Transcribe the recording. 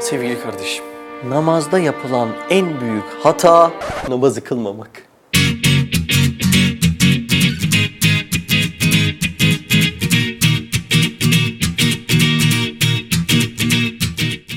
Sevgili kardeşim, namazda yapılan en büyük hata namazı kılmamak.